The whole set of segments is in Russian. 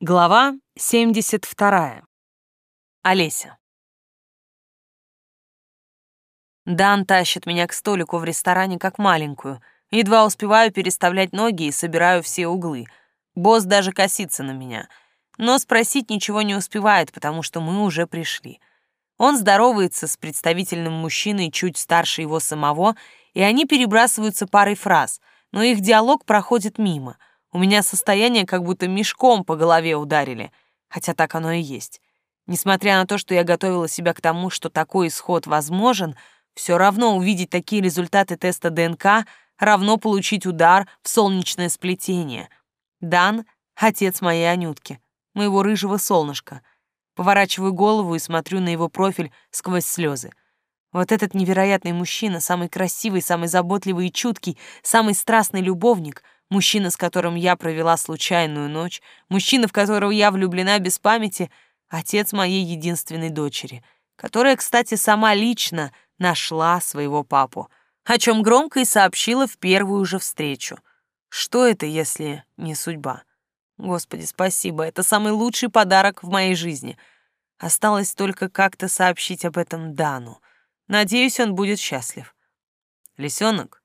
Глава 72. Олеся. Дан тащит меня к столику в ресторане как маленькую. Едва успеваю переставлять ноги и собираю все углы. Босс даже косится на меня. Но спросить ничего не успевает, потому что мы уже пришли. Он здоровается с представительным мужчиной чуть старше его самого, и они перебрасываются парой фраз, но их диалог проходит мимо — у меня состояние, как будто мешком по голове ударили, хотя так оно и есть. Несмотря на то, что я готовила себя к тому, что такой исход возможен, все равно увидеть такие результаты теста ДНК равно получить удар в солнечное сплетение. Дан — отец моей Анютки, моего рыжего солнышка. Поворачиваю голову и смотрю на его профиль сквозь слезы. Вот этот невероятный мужчина, самый красивый, самый заботливый и чуткий, самый страстный любовник — мужчина, с которым я провела случайную ночь, мужчина, в которого я влюблена без памяти, отец моей единственной дочери, которая, кстати, сама лично нашла своего папу, о чем громко и сообщила в первую же встречу. Что это, если не судьба? Господи, спасибо, это самый лучший подарок в моей жизни. Осталось только как-то сообщить об этом Дану. Надеюсь, он будет счастлив. Лисенок,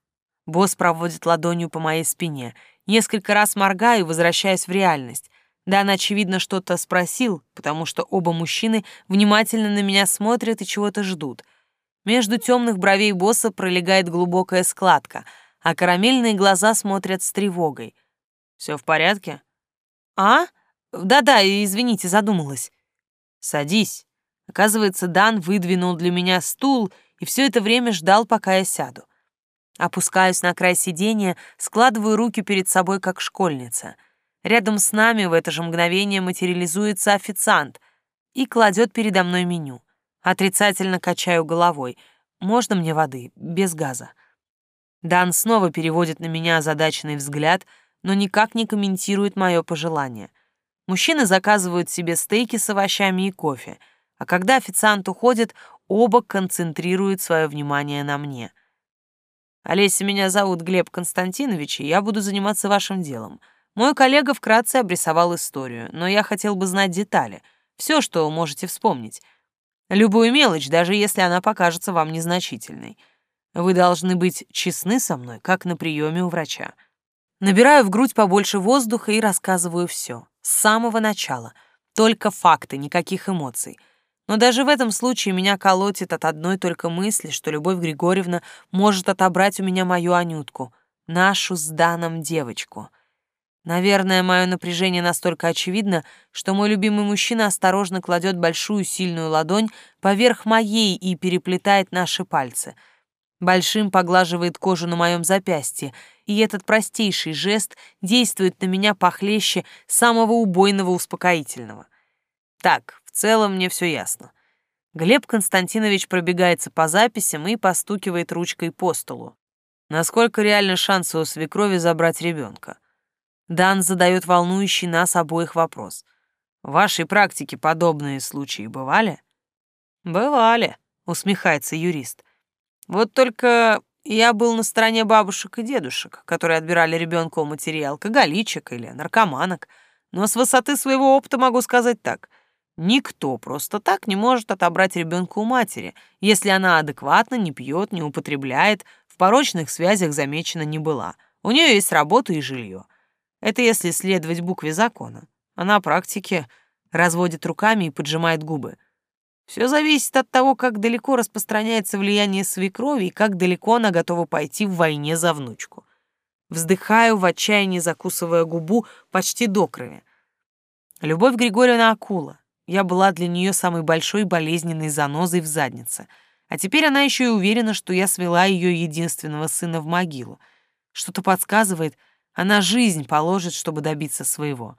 Босс проводит ладонью по моей спине. Несколько раз моргаю, возвращаясь в реальность. Дан, очевидно, что-то спросил, потому что оба мужчины внимательно на меня смотрят и чего-то ждут. Между темных бровей босса пролегает глубокая складка, а карамельные глаза смотрят с тревогой. Все в порядке? А? Да-да, извините, задумалась. Садись. Оказывается, Дан выдвинул для меня стул и все это время ждал, пока я сяду. Опускаюсь на край сиденья, складываю руки перед собой, как школьница. Рядом с нами в это же мгновение материализуется официант и кладет передо мной меню. Отрицательно качаю головой. «Можно мне воды? Без газа?» Дан снова переводит на меня озадаченный взгляд, но никак не комментирует мое пожелание. Мужчины заказывают себе стейки с овощами и кофе, а когда официант уходит, оба концентрируют свое внимание на мне — Олеся, меня зовут Глеб Константинович, и я буду заниматься вашим делом. Мой коллега вкратце обрисовал историю, но я хотел бы знать детали, все, что можете вспомнить. Любую мелочь, даже если она покажется вам незначительной. Вы должны быть честны со мной, как на приеме у врача. Набираю в грудь побольше воздуха и рассказываю все. С самого начала. Только факты, никаких эмоций — но даже в этом случае меня колотит от одной только мысли, что Любовь Григорьевна может отобрать у меня мою Анютку, нашу с Даном девочку. Наверное, мое напряжение настолько очевидно, что мой любимый мужчина осторожно кладет большую сильную ладонь поверх моей и переплетает наши пальцы. Большим поглаживает кожу на моем запястье, и этот простейший жест действует на меня похлеще самого убойного успокоительного. Так, целом мне все ясно. Глеб Константинович пробегается по записям и постукивает ручкой по столу. Насколько реальны шансы у свекрови забрать ребенка? Дан задает волнующий нас обоих вопрос. В вашей практике подобные случаи бывали? Бывали, усмехается юрист. Вот только я был на стороне бабушек и дедушек, которые отбирали ребенка у матери алкоголичек или наркоманок. Но с высоты своего опыта могу сказать так — Никто просто так не может отобрать ребенка у матери, если она адекватно не пьет, не употребляет, в порочных связях замечена не была. У нее есть работа и жилье. Это если следовать букве закона. А на практике разводит руками и поджимает губы. Все зависит от того, как далеко распространяется влияние свекрови и как далеко она готова пойти в войне за внучку. Вздыхаю в отчаянии, закусывая губу почти до крови. Любовь Григорьевна акула. Я была для нее самой большой болезненной занозой в заднице. А теперь она еще и уверена, что я свела ее единственного сына в могилу. Что-то подсказывает, она жизнь положит, чтобы добиться своего.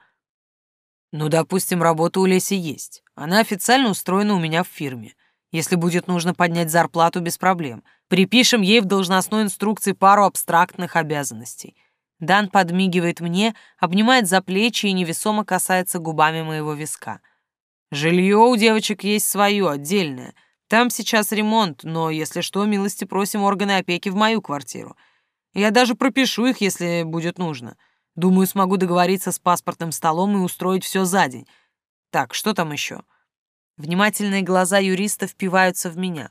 Ну, допустим, работа у Леси есть. Она официально устроена у меня в фирме. Если будет нужно поднять зарплату, без проблем. Припишем ей в должностной инструкции пару абстрактных обязанностей. Дан подмигивает мне, обнимает за плечи и невесомо касается губами моего виска — Жилье у девочек есть свое, отдельное. Там сейчас ремонт, но, если что, милости просим органы опеки в мою квартиру. Я даже пропишу их, если будет нужно. Думаю, смогу договориться с паспортным столом и устроить все за день. Так, что там еще? Внимательные глаза юриста впиваются в меня.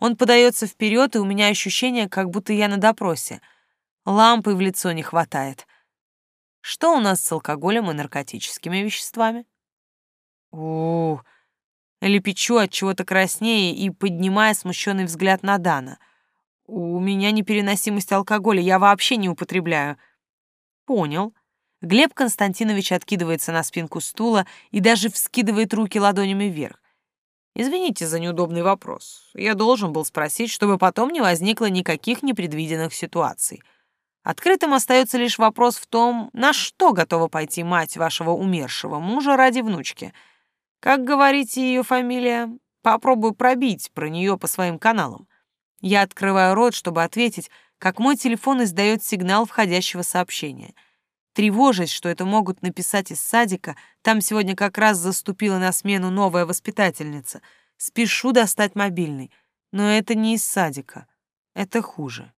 Он подается вперед, и у меня ощущение, как будто я на допросе. Лампы в лицо не хватает. Что у нас с алкоголем и наркотическими веществами? У, лепечу от чего-то краснее и поднимая смущенный взгляд на Дана. У меня непереносимость алкоголя, я вообще не употребляю. Понял. Глеб Константинович откидывается на спинку стула и даже вскидывает руки ладонями вверх. Извините за неудобный вопрос. Я должен был спросить, чтобы потом не возникло никаких непредвиденных ситуаций. Открытым остается лишь вопрос в том, на что готова пойти мать вашего умершего мужа ради внучки. Как говорите ее фамилия? Попробую пробить про нее по своим каналам. Я открываю рот, чтобы ответить, как мой телефон издает сигнал входящего сообщения. Тревожась, что это могут написать из садика, там сегодня как раз заступила на смену новая воспитательница. Спешу достать мобильный, но это не из садика. Это хуже.